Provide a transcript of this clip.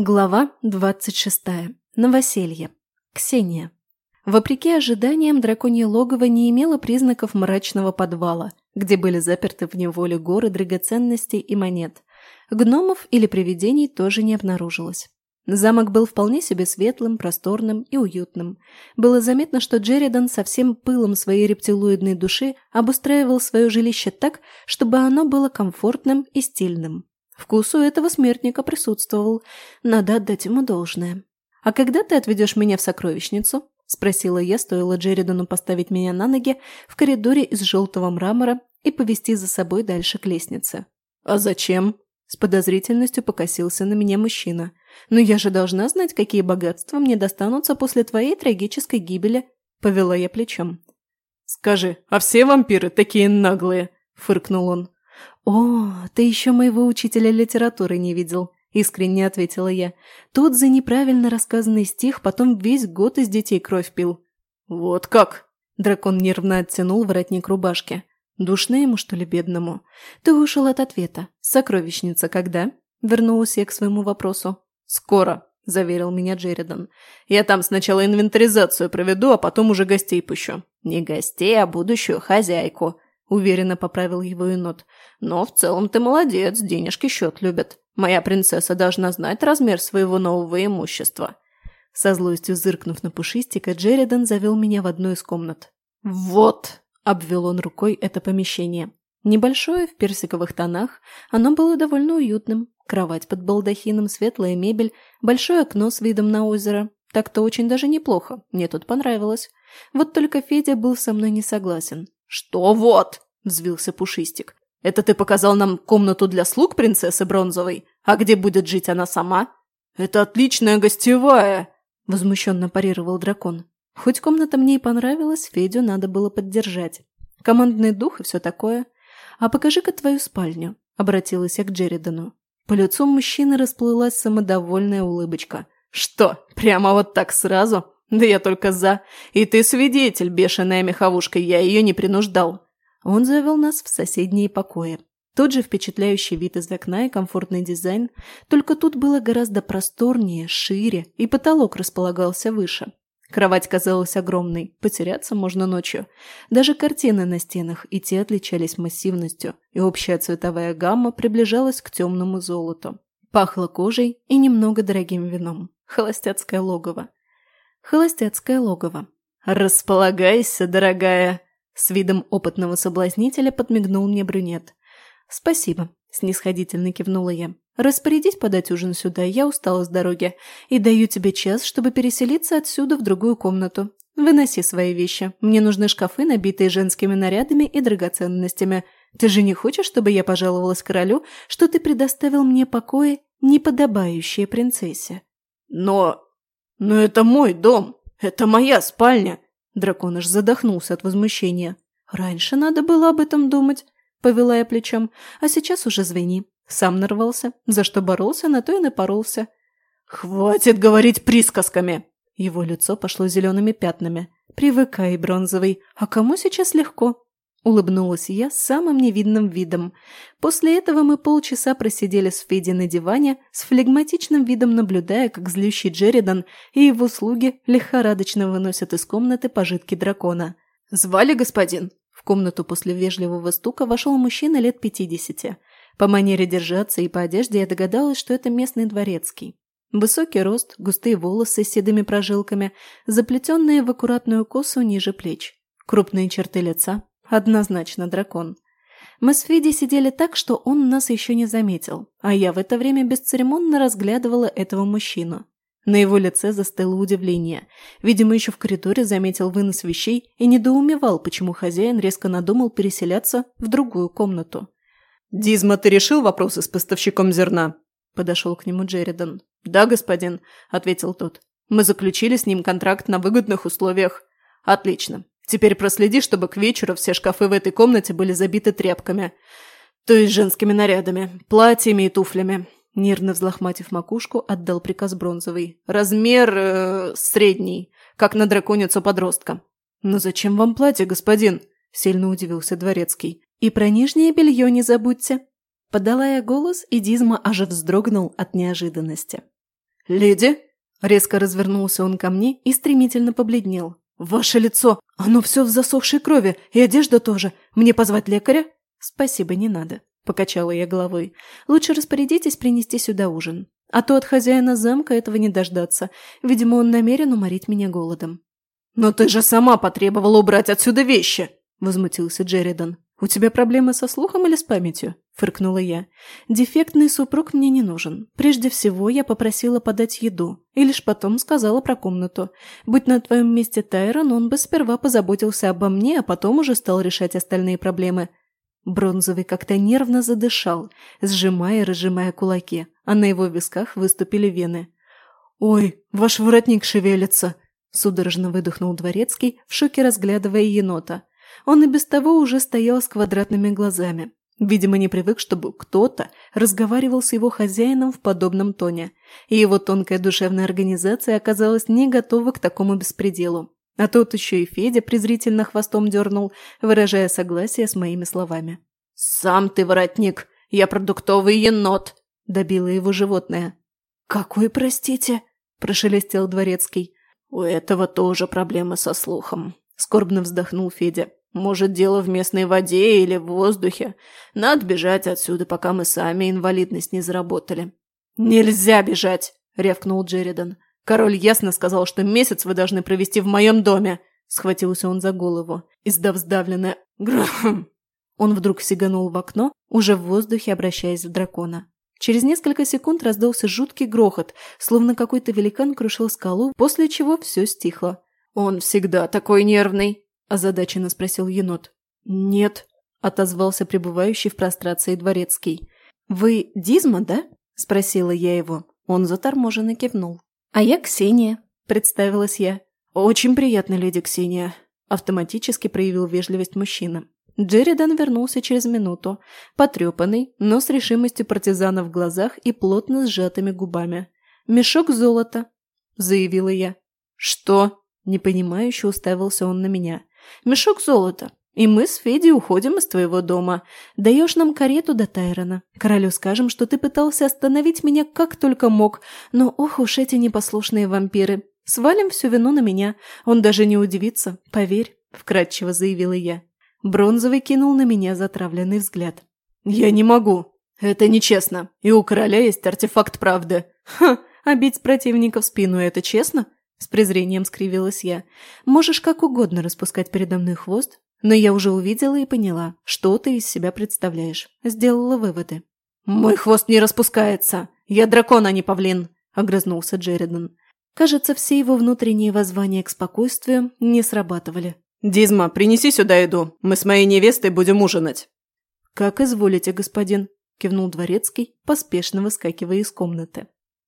Глава 26. Новоселье. Ксения. Вопреки ожиданиям, драконье логово не имело признаков мрачного подвала, где были заперты в неволе горы драгоценностей и монет. Гномов или привидений тоже не обнаружилось. Замок был вполне себе светлым, просторным и уютным. Было заметно, что Джеридан со всем пылом своей рептилоидной души обустраивал свое жилище так, чтобы оно было комфортным и стильным. Вкус у этого смертника присутствовал. Надо отдать ему должное. «А когда ты отведешь меня в сокровищницу?» – спросила я, стоило Джеридану поставить меня на ноги в коридоре из желтого мрамора и повести за собой дальше к лестнице. «А зачем?» – с подозрительностью покосился на меня мужчина. «Но я же должна знать, какие богатства мне достанутся после твоей трагической гибели», – повела я плечом. «Скажи, а все вампиры такие наглые?» – фыркнул он. «О, ты еще моего учителя литературы не видел», – искренне ответила я. «Тот за неправильно рассказанный стих потом весь год из детей кровь пил». «Вот как?» – дракон нервно оттянул воротник рубашки. «Душно ему, что ли, бедному?» «Ты ушел от ответа. Сокровищница когда?» – вернулась я к своему вопросу. «Скоро», – заверил меня Джеридан. «Я там сначала инвентаризацию проведу, а потом уже гостей пущу». «Не гостей, а будущую хозяйку», – уверенно поправил его енот. «Но в целом ты молодец, денежки счет любят. Моя принцесса должна знать размер своего нового имущества». Со злостью зыркнув на пушистика, Джеридан завел меня в одну из комнат. «Вот!» – обвел он рукой это помещение. Небольшое, в персиковых тонах, оно было довольно уютным. Кровать под балдахином, светлая мебель, большое окно с видом на озеро. Так-то очень даже неплохо, мне тут понравилось. Вот только Федя был со мной не согласен. «Что вот?» – взвился Пушистик. «Это ты показал нам комнату для слуг принцессы Бронзовой? А где будет жить она сама?» «Это отличная гостевая!» – возмущенно парировал дракон. Хоть комната мне и понравилась, Федю надо было поддержать. Командный дух и все такое. «А покажи-ка твою спальню», – обратилась я к Джеридану. По лицу мужчины расплылась самодовольная улыбочка. «Что, прямо вот так сразу? Да я только за. И ты свидетель, бешеная меховушка, я ее не принуждал. Он завел нас в соседние покои. Тот же впечатляющий вид из окна и комфортный дизайн, только тут было гораздо просторнее, шире, и потолок располагался выше. Кровать казалась огромной, потеряться можно ночью. Даже картины на стенах и те отличались массивностью, и общая цветовая гамма приближалась к темному золоту. Пахло кожей и немного дорогим вином. Холостяцкое логово. Холостяцкое логово. «Располагайся, дорогая!» С видом опытного соблазнителя подмигнул мне брюнет. «Спасибо», – снисходительно кивнула я. «Распорядись подать ужин сюда, я устала с дороги, и даю тебе час, чтобы переселиться отсюда в другую комнату. Выноси свои вещи. Мне нужны шкафы, набитые женскими нарядами и драгоценностями. Ты же не хочешь, чтобы я пожаловалась королю, что ты предоставил мне покои, неподобающие принцессе?» «Но «Но это мой дом! Это моя спальня!» Дракон задохнулся от возмущения. «Раньше надо было об этом думать», — повела я плечом. «А сейчас уже звени. Сам нарвался. За что боролся, на то и напоролся». «Хватит говорить присказками!» Его лицо пошло зелеными пятнами. «Привыкай, бронзовый. А кому сейчас легко?» Улыбнулась я самым невидным видом. После этого мы полчаса просидели с Федей на диване, с флегматичным видом наблюдая, как злющий Джеридан и его слуги лихорадочно выносят из комнаты пожитки дракона. «Звали господин?» В комнату после вежливого стука вошел мужчина лет пятидесяти. По манере держаться и по одежде я догадалась, что это местный дворецкий. Высокий рост, густые волосы с седыми прожилками, заплетенные в аккуратную косу ниже плеч. Крупные черты лица, Однозначно дракон. Мы с Фиди сидели так, что он нас еще не заметил, а я в это время бесцеремонно разглядывала этого мужчину. На его лице застыло удивление. Видимо, еще в коридоре заметил вынос вещей и недоумевал, почему хозяин резко надумал переселяться в другую комнату. «Дизма, ты решил вопросы с поставщиком зерна?» Подошел к нему Джеридан. «Да, господин», – ответил тот. «Мы заключили с ним контракт на выгодных условиях». «Отлично. Теперь проследи, чтобы к вечеру все шкафы в этой комнате были забиты тряпками. То есть женскими нарядами, платьями и туфлями. Нервно взлохматив макушку, отдал приказ бронзовый. Размер э, средний, как на драконицу подростка. «Но зачем вам платье, господин?» – сильно удивился дворецкий. «И про нижнее белье не забудьте». Подала я голос, и Дизма аж вздрогнул от неожиданности. «Леди?» Резко развернулся он ко мне и стремительно побледнел. «Ваше лицо! Оно все в засохшей крови, и одежда тоже. Мне позвать лекаря?» «Спасибо, не надо», – покачала я головой. «Лучше распорядитесь принести сюда ужин. А то от хозяина замка этого не дождаться. Видимо, он намерен уморить меня голодом». «Но ты же сама потребовала убрать отсюда вещи!» – возмутился Джеридан. «У тебя проблемы со слухом или с памятью?» – фыркнула я. «Дефектный супруг мне не нужен. Прежде всего я попросила подать еду, и лишь потом сказала про комнату. Будь на твоем месте Тайрон, он бы сперва позаботился обо мне, а потом уже стал решать остальные проблемы». Бронзовый как-то нервно задышал, сжимая и разжимая кулаки, а на его висках выступили вены. «Ой, ваш воротник шевелится!» – судорожно выдохнул дворецкий, в шоке разглядывая енота. Он и без того уже стоял с квадратными глазами. Видимо, не привык, чтобы кто-то разговаривал с его хозяином в подобном тоне, и его тонкая душевная организация оказалась не готова к такому беспределу. А тут еще и Федя презрительно хвостом дернул, выражая согласие с моими словами. «Сам ты воротник! Я продуктовый енот!» – добило его животное. «Какой, простите?» – прошелестел дворецкий. «У этого тоже проблемы со слухом», – скорбно вздохнул Федя. Может, дело в местной воде или в воздухе. Надо бежать отсюда, пока мы сами инвалидность не заработали». «Нельзя бежать!» – рявкнул Джеридан. «Король ясно сказал, что месяц вы должны провести в моем доме!» Схватился он за голову, издав сдавленное «гррррм». Он вдруг сиганул в окно, уже в воздухе обращаясь в дракона. Через несколько секунд раздался жуткий грохот, словно какой-то великан крушил скалу, после чего все стихло. «Он всегда такой нервный!» – озадаченно спросил енот. «Нет», – отозвался пребывающий в прострации дворецкий. «Вы Дизма, да?» – спросила я его. Он заторможенно кивнул. «А я Ксения», – представилась я. «Очень приятно, леди Ксения», – автоматически проявил вежливость мужчина. Джеридан вернулся через минуту, потрепанный, но с решимостью партизана в глазах и плотно сжатыми губами. «Мешок золота», – заявила я. «Что?» – непонимающе уставился он на меня. Мешок золота. И мы с Федей уходим из твоего дома. Даешь нам карету до Тайрона. Королю скажем, что ты пытался остановить меня как только мог, но ох уж эти непослушные вампиры. Свалим всю вину на меня. Он даже не удивится, поверь», – вкратчиво заявила я. Бронзовый кинул на меня затравленный взгляд. «Я не могу. Это нечестно. И у короля есть артефакт правды. Ха, а бить противника в спину – это честно?» С презрением скривилась я. «Можешь как угодно распускать передо мной хвост, но я уже увидела и поняла, что ты из себя представляешь. Сделала выводы». «Мой хвост не распускается! Я дракон, а не павлин!» – огрызнулся Джеридан. Кажется, все его внутренние воззвания к спокойствию не срабатывали. «Дизма, принеси сюда еду. Мы с моей невестой будем ужинать». «Как изволите, господин», – кивнул дворецкий, поспешно выскакивая из комнаты.